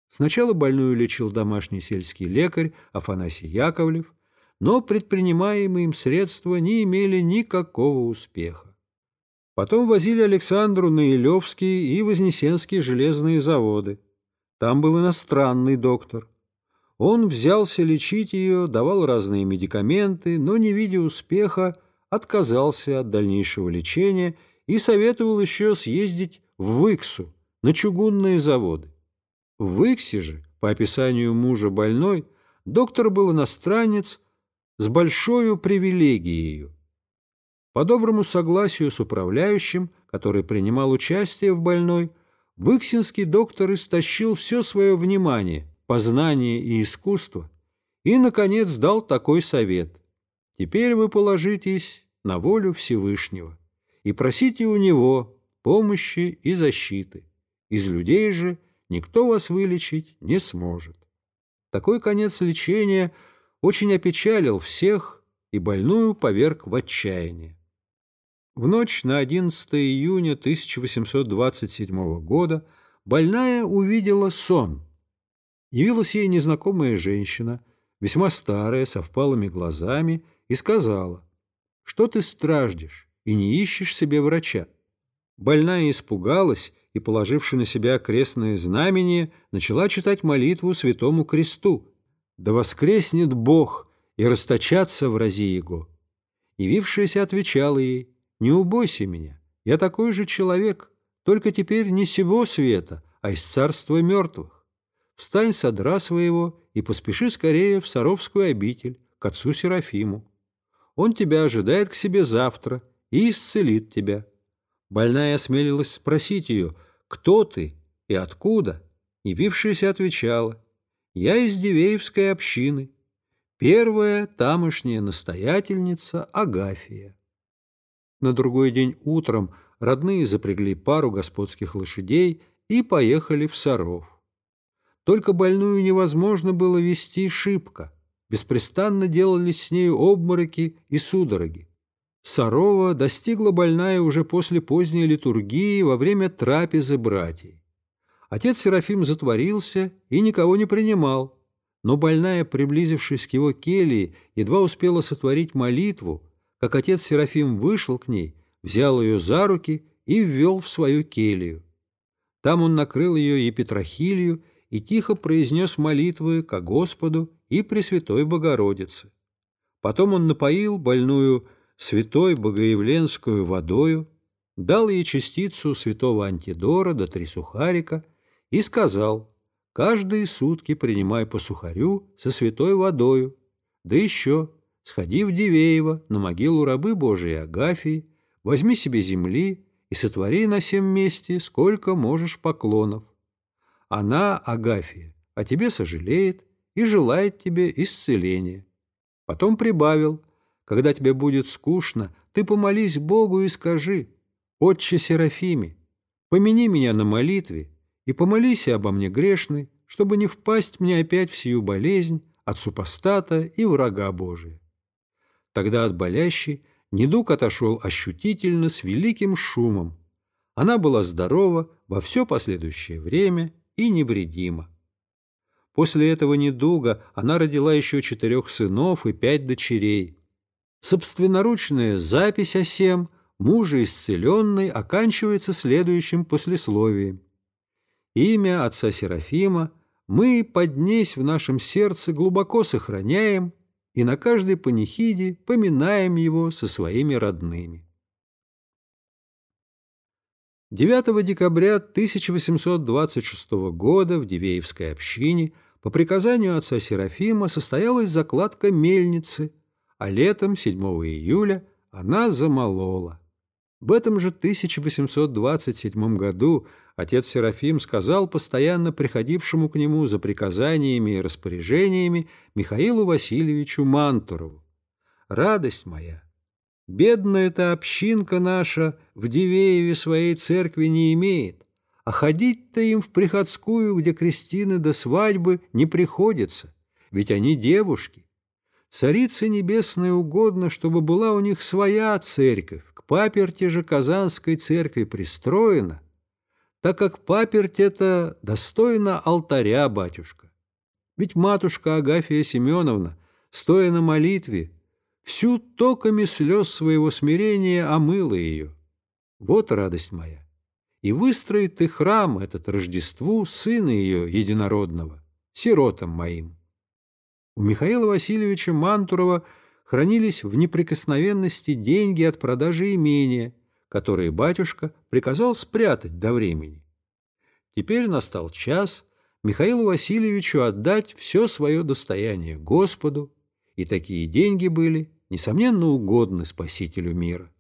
Сначала больную лечил домашний сельский лекарь Афанасий Яковлев, но предпринимаемые им средства не имели никакого успеха. Потом возили Александру на Илевские и Вознесенские железные заводы. Там был иностранный доктор. Он взялся лечить ее, давал разные медикаменты, но, не видя успеха, отказался от дальнейшего лечения и советовал еще съездить в Выксу, на чугунные заводы. В Выксе же, по описанию мужа больной, доктор был иностранец с большой привилегией по доброму согласию с управляющим, который принимал участие в больной, Выксинский доктор истощил все свое внимание, познание и искусство и, наконец, дал такой совет. Теперь вы положитесь на волю Всевышнего и просите у Него помощи и защиты. Из людей же никто вас вылечить не сможет. Такой конец лечения очень опечалил всех и больную поверг в отчаяние. В ночь на 11 июня 1827 года больная увидела сон. Явилась ей незнакомая женщина, весьма старая, со впалыми глазами, и сказала, «Что ты страждешь и не ищешь себе врача?» Больная испугалась и, положивши на себя крестное знамение, начала читать молитву святому кресту «Да воскреснет Бог и расточаться в рази Его». Явившаяся отвечала ей не убойся меня, я такой же человек, только теперь не сего света, а из царства мертвых. Встань с одра своего и поспеши скорее в Саровскую обитель, к отцу Серафиму. Он тебя ожидает к себе завтра и исцелит тебя». Больная осмелилась спросить ее, кто ты и откуда. Явившаяся отвечала, «Я из Дивеевской общины, первая тамошняя настоятельница Агафия». На другой день утром родные запрягли пару господских лошадей и поехали в Саров. Только больную невозможно было вести шибко, беспрестанно делались с нею обмороки и судороги. Сарова достигла больная уже после поздней литургии во время трапезы братьей. Отец Серафим затворился и никого не принимал, но больная, приблизившись к его келье, едва успела сотворить молитву, как отец Серафим вышел к ней, взял ее за руки и ввел в свою келью. Там он накрыл ее епитрахилью и тихо произнес молитвы ко Господу и Пресвятой Богородице. Потом он напоил больную святой богоявленскую водою, дал ей частицу святого антидора до три сухарика и сказал, каждые сутки принимай по сухарю со святой водою, да еще сходи в Дивеево на могилу рабы Божией Агафии, возьми себе земли и сотвори на всем месте сколько можешь поклонов. Она, Агафия, о тебе сожалеет и желает тебе исцеления. Потом прибавил, когда тебе будет скучно, ты помолись Богу и скажи, «Отче Серафиме, помяни меня на молитве и помолись обо мне грешной, чтобы не впасть мне опять в сию болезнь от супостата и врага Божия». Тогда от болящей недуг отошел ощутительно с великим шумом. Она была здорова во все последующее время и невредима. После этого недуга она родила еще четырех сынов и пять дочерей. Собственноручная запись о сем мужа исцеленной оканчивается следующим послесловием. Имя отца Серафима мы поднесь в нашем сердце глубоко сохраняем и на каждой панихиде поминаем его со своими родными. 9 декабря 1826 года в Дивеевской общине по приказанию отца Серафима состоялась закладка мельницы, а летом, 7 июля, она замолола. В этом же 1827 году отец Серафим сказал постоянно приходившему к нему за приказаниями и распоряжениями Михаилу Васильевичу Мантурову. «Радость моя! Бедная эта общинка наша в Дивееве своей церкви не имеет, а ходить-то им в приходскую, где крестины до свадьбы, не приходится, ведь они девушки, Царице Небесной угодно, чтобы была у них своя церковь, к паперти же Казанской церкви пристроена, так как паперть эта достойна алтаря, батюшка. Ведь матушка Агафия Семеновна, стоя на молитве, всю токами слез своего смирения омыла ее. Вот радость моя. И выстроит ты храм этот Рождеству сына ее единородного, сиротам моим. У Михаила Васильевича Мантурова хранились в неприкосновенности деньги от продажи имения, которые батюшка приказал спрятать до времени. Теперь настал час Михаилу Васильевичу отдать все свое достояние Господу, и такие деньги были, несомненно, угодны Спасителю мира.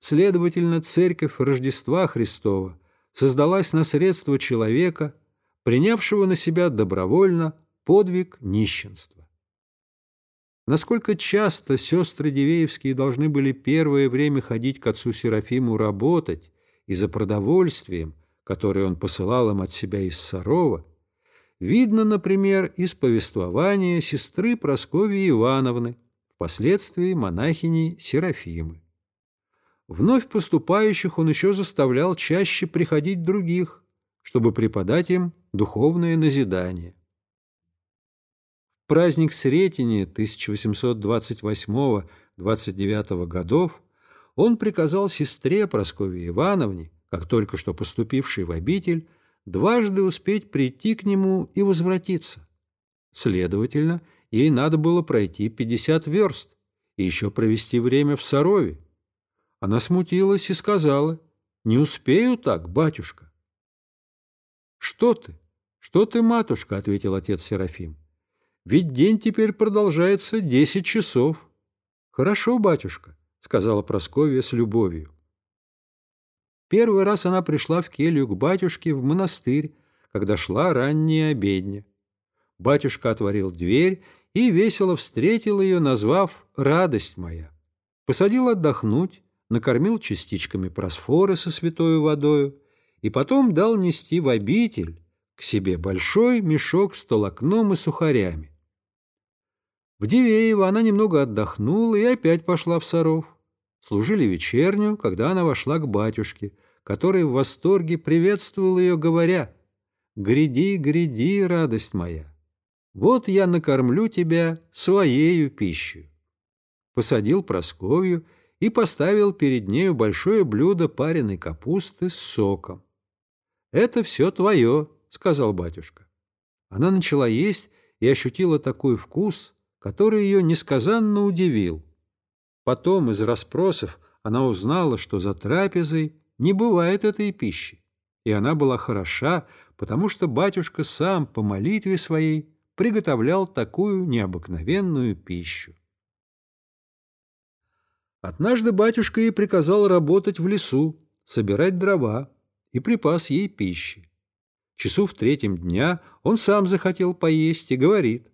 Следовательно, Церковь Рождества Христова создалась на средства человека, принявшего на себя добровольно подвиг нищенства. Насколько часто сестры Дивеевские должны были первое время ходить к отцу Серафиму работать и за продовольствием, которое он посылал им от себя из Сарова, видно, например, из повествования сестры Прасковьи Ивановны, впоследствии монахини Серафимы. Вновь поступающих он еще заставлял чаще приходить других, чтобы преподать им духовное назидание праздник Сретения 1828-29 годов он приказал сестре Прасковье Ивановне, как только что поступившей в обитель, дважды успеть прийти к нему и возвратиться. Следовательно, ей надо было пройти 50 верст и еще провести время в Сарове. Она смутилась и сказала, «Не успею так, батюшка». «Что ты? Что ты, матушка?» — ответил отец Серафим. Ведь день теперь продолжается десять часов. Хорошо, батюшка, сказала Просковья с любовью. Первый раз она пришла в келью к батюшке в монастырь, когда шла ранняя обедня. Батюшка отворил дверь и весело встретил ее, назвав «радость моя». Посадил отдохнуть, накормил частичками просфоры со святой водою и потом дал нести в обитель к себе большой мешок с толокном и сухарями. В Дивеево она немного отдохнула и опять пошла в Саров. Служили вечерню, когда она вошла к батюшке, который в восторге приветствовал ее, говоря «Гряди, гряди, радость моя! Вот я накормлю тебя своею пищей». Посадил Просковью и поставил перед нею большое блюдо пареной капусты с соком. «Это все твое», — сказал батюшка. Она начала есть и ощутила такой вкус, который ее несказанно удивил. Потом из расспросов она узнала, что за трапезой не бывает этой пищи, и она была хороша, потому что батюшка сам по молитве своей приготовлял такую необыкновенную пищу. Однажды батюшка ей приказал работать в лесу, собирать дрова, и припас ей пищи. Часу в третьем дня он сам захотел поесть и говорит,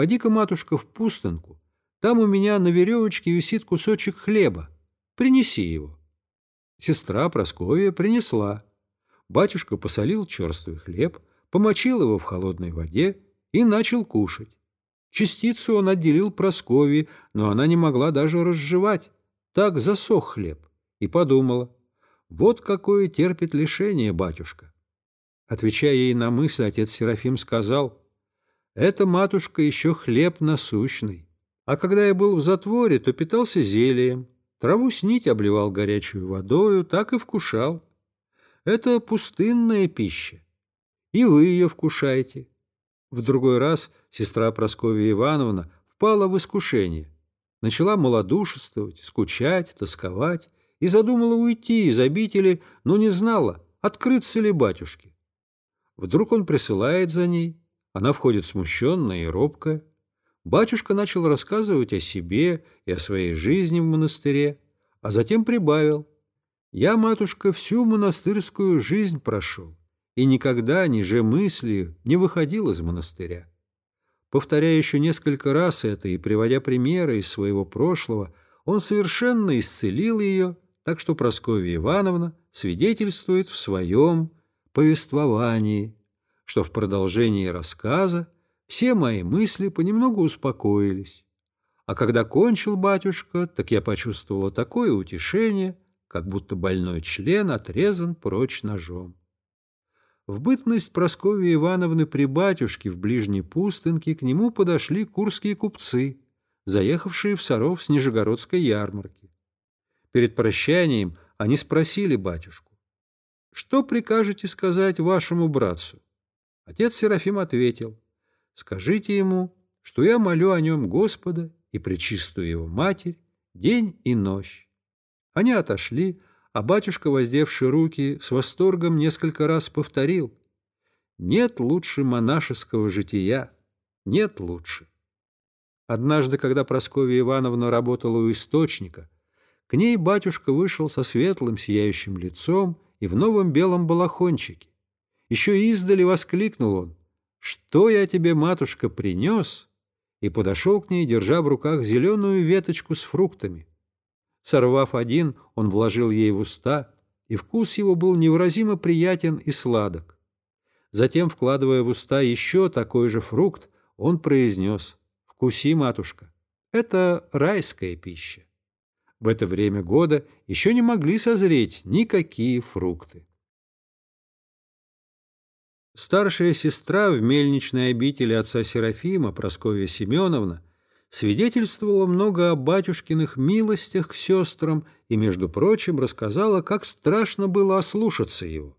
«Поди-ка, матушка, в пустынку, там у меня на веревочке висит кусочек хлеба, принеси его». Сестра Просковья принесла. Батюшка посолил черствый хлеб, помочил его в холодной воде и начал кушать. Частицу он отделил Просковье, но она не могла даже разжевать. Так засох хлеб и подумала, вот какое терпит лишение батюшка. Отвечая ей на мысль, отец Серафим сказал, «Это, матушка, еще хлеб насущный. А когда я был в затворе, то питался зельем, траву снить обливал горячую водою, так и вкушал. Это пустынная пища, и вы ее вкушаете». В другой раз сестра Прасковья Ивановна впала в искушение – начала малодушествовать, скучать, тосковать и задумала уйти из обители, но не знала, открыться ли батюшке. Вдруг он присылает за ней, она входит смущенная и робкая. Батюшка начал рассказывать о себе и о своей жизни в монастыре, а затем прибавил. «Я, матушка, всю монастырскую жизнь прошел и никогда, ни же мыслью, не выходил из монастыря. Повторяя еще несколько раз это и приводя примеры из своего прошлого, он совершенно исцелил ее, так что Прасковья Ивановна свидетельствует в своем повествовании, что в продолжении рассказа все мои мысли понемногу успокоились. А когда кончил батюшка, так я почувствовала такое утешение, как будто больной член отрезан прочь ножом. В бытность Прасковьи Ивановны при батюшке в ближней пустынке к нему подошли курские купцы, заехавшие в Саров с Нижегородской ярмарки. Перед прощанием они спросили батюшку, «Что прикажете сказать вашему братцу?» Отец Серафим ответил, «Скажите ему, что я молю о нем Господа и пречистую его Матерь день и ночь». Они отошли, а батюшка, воздевший руки, с восторгом несколько раз повторил «Нет лучше монашеского жития, нет лучше». Однажды, когда Прасковья Ивановна работала у источника, к ней батюшка вышел со светлым сияющим лицом и в новом белом балахончике. Еще издали воскликнул он «Что я тебе, матушка, принес?» и подошел к ней, держа в руках зеленую веточку с фруктами. Сорвав один, он вложил ей в уста, и вкус его был невыразимо приятен и сладок. Затем, вкладывая в уста еще такой же фрукт, он произнес «Вкуси, матушка, это райская пища». В это время года еще не могли созреть никакие фрукты. Старшая сестра в мельничной обители отца Серафима, Прасковья Семеновна, свидетельствовала много о батюшкиных милостях к сестрам и, между прочим, рассказала, как страшно было ослушаться его.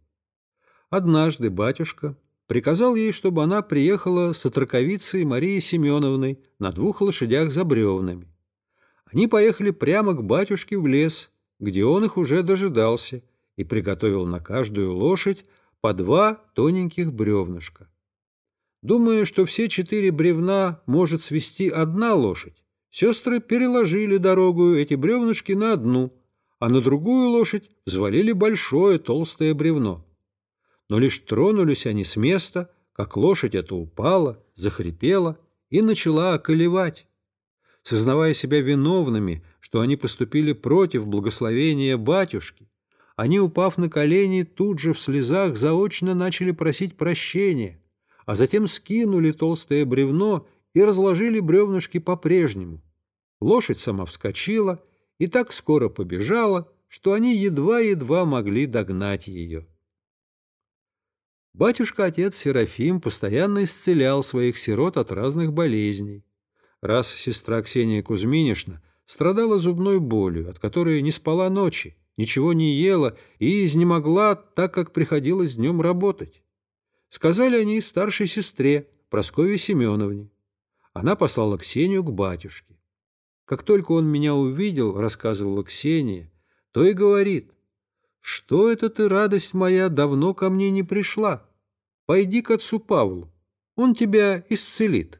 Однажды батюшка приказал ей, чтобы она приехала с отраковицей Марией Семеновной на двух лошадях за бревнами. Они поехали прямо к батюшке в лес, где он их уже дожидался, и приготовил на каждую лошадь по два тоненьких бревнышка. Думая, что все четыре бревна может свести одна лошадь, сестры переложили дорогу эти бревнышки на одну, а на другую лошадь взвалили большое толстое бревно. Но лишь тронулись они с места, как лошадь эта упала, захрипела и начала околевать. Сознавая себя виновными, что они поступили против благословения батюшки, они, упав на колени, тут же в слезах заочно начали просить прощения, а затем скинули толстое бревно и разложили бревнышки по-прежнему. Лошадь сама вскочила и так скоро побежала, что они едва-едва могли догнать ее. Батюшка-отец Серафим постоянно исцелял своих сирот от разных болезней. Раз сестра Ксения Кузьминишна страдала зубной болью, от которой не спала ночи, ничего не ела и изнемогла, так как приходилось днем работать. Сказали они старшей сестре, Прасковье Семеновне. Она послала Ксению к батюшке. Как только он меня увидел, рассказывала Ксения, то и говорит, что это ты, радость моя, давно ко мне не пришла? Пойди к отцу Павлу, он тебя исцелит.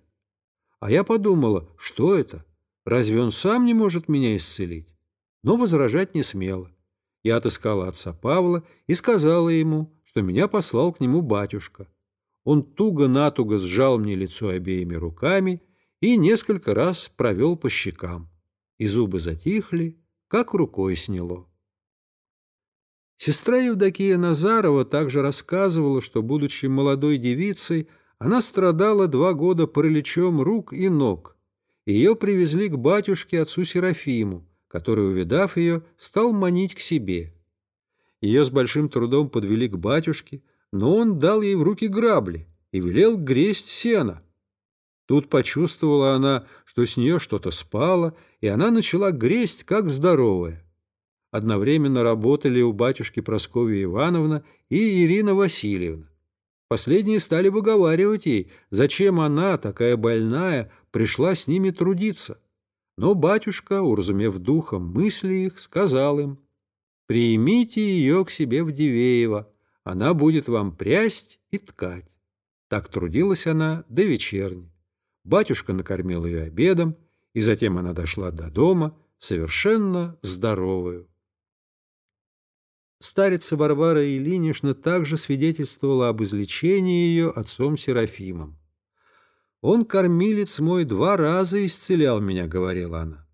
А я подумала, что это? Разве он сам не может меня исцелить? Но возражать не смела. Я отыскала отца Павла и сказала ему, что меня послал к нему батюшка. Он туго-натуго сжал мне лицо обеими руками и несколько раз провел по щекам, и зубы затихли, как рукой сняло. Сестра Евдокия Назарова также рассказывала, что, будучи молодой девицей, она страдала два года параличом рук и ног. Ее привезли к батюшке отцу Серафиму, который, увидав ее, стал манить к себе. Ее с большим трудом подвели к батюшке, но он дал ей в руки грабли и велел гресть сено. Тут почувствовала она, что с нее что-то спало, и она начала гресть, как здоровая. Одновременно работали у батюшки Прасковья Ивановна и Ирина Васильевна. Последние стали выговаривать ей, зачем она, такая больная, пришла с ними трудиться. Но батюшка, уразумев духом мысли их, сказал им, примите ее к себе в Дивеево, она будет вам прясть и ткать. Так трудилась она до вечерни. Батюшка накормил ее обедом, и затем она дошла до дома, совершенно здоровую. Старица Варвара Ильинична также свидетельствовала об излечении ее отцом Серафимом. «Он, кормилец мой, два раза исцелял меня», — говорила она.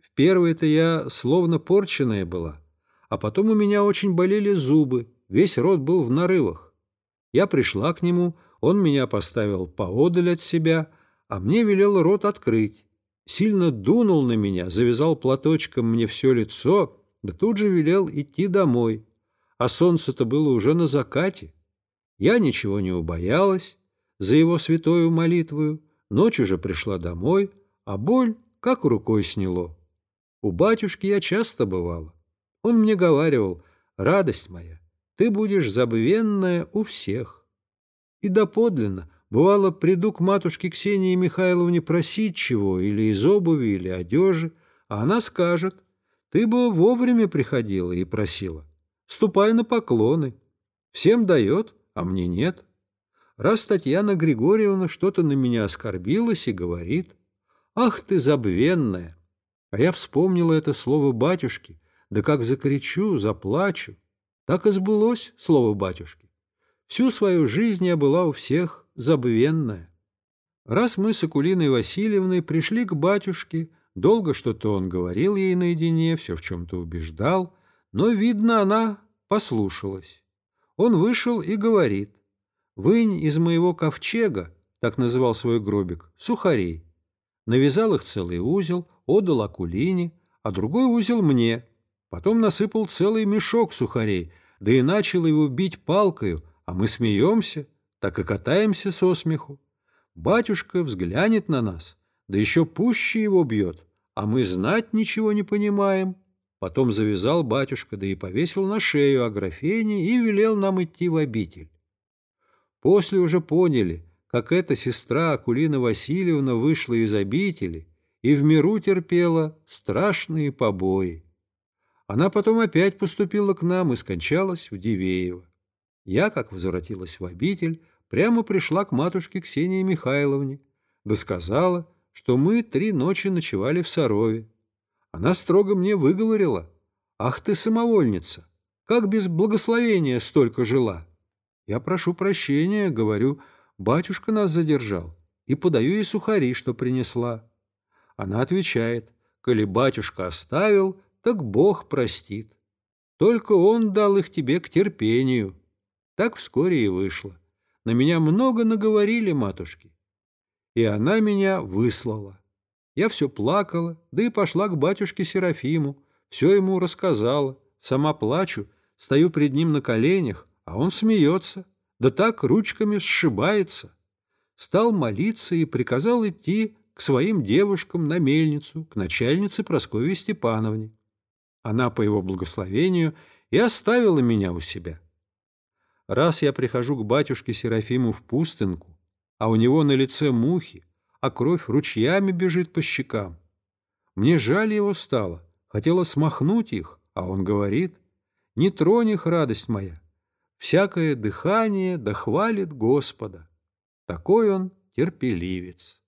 «В первый-то я словно порченная была, а потом у меня очень болели зубы, весь рот был в нарывах. Я пришла к нему, он меня поставил поодаль от себя, а мне велел рот открыть. Сильно дунул на меня, завязал платочком мне все лицо, да тут же велел идти домой. А солнце-то было уже на закате. Я ничего не убоялась за его святою молитвою, ночь уже пришла домой, а боль как рукой сняло. У батюшки я часто бывала. Он мне говаривал, радость моя, ты будешь забвенная у всех. И доподлинно, бывало, приду к матушке Ксении Михайловне просить чего, или из обуви, или одежи, а она скажет, ты бы вовремя приходила и просила, ступай на поклоны. Всем дает, а мне нет. Раз Татьяна Григорьевна что-то на меня оскорбилась и говорит, «Ах ты, забвенная!» А я вспомнила это слово батюшки, да как закричу, заплачу. Так и сбылось слово батюшки. Всю свою жизнь я была у всех забвенная. Раз мы с Акулиной Васильевной пришли к батюшке, долго что-то он говорил ей наедине, все в чем-то убеждал, но, видно, она послушалась. Он вышел и говорит, «Вынь из моего ковчега, так называл свой гробик, сухарей». Навязал их целый узел, отдал Акулине, а другой узел мне, Потом насыпал целый мешок сухарей, да и начал его бить палкою, а мы смеемся, так и катаемся со смеху. Батюшка взглянет на нас, да еще пуще его бьет, а мы знать ничего не понимаем. Потом завязал батюшка, да и повесил на шею Аграфене и велел нам идти в обитель. После уже поняли, как эта сестра Акулина Васильевна вышла из обители и в миру терпела страшные побои. Она потом опять поступила к нам и скончалась в Дивеево. Я, как возвратилась в обитель, прямо пришла к матушке Ксении Михайловне, да сказала, что мы три ночи ночевали в Сарове. Она строго мне выговорила, «Ах ты, самовольница! Как без благословения столько жила!» Я прошу прощения, говорю, батюшка нас задержал, и подаю ей сухари, что принесла. Она отвечает, «Коли батюшка оставил, так Бог простит. Только он дал их тебе к терпению». Так вскоре и вышло. На меня много наговорили матушки. И она меня выслала. Я все плакала, да и пошла к батюшке Серафиму, все ему рассказала. Сама плачу, стою пред ним на коленях, а он смеется, да так ручками сшибается. Стал молиться и приказал идти к своим девушкам на мельницу, к начальнице Прасковье Степановне. Она, по его благословению, и оставила меня у себя. Раз я прихожу к батюшке Серафиму в пустынку, а у него на лице мухи, а кровь ручьями бежит по щекам. Мне жаль его стало, хотела смахнуть их, а он говорит, «Не тронь их, радость моя, всякое дыхание дохвалит Господа». Такой он терпеливец.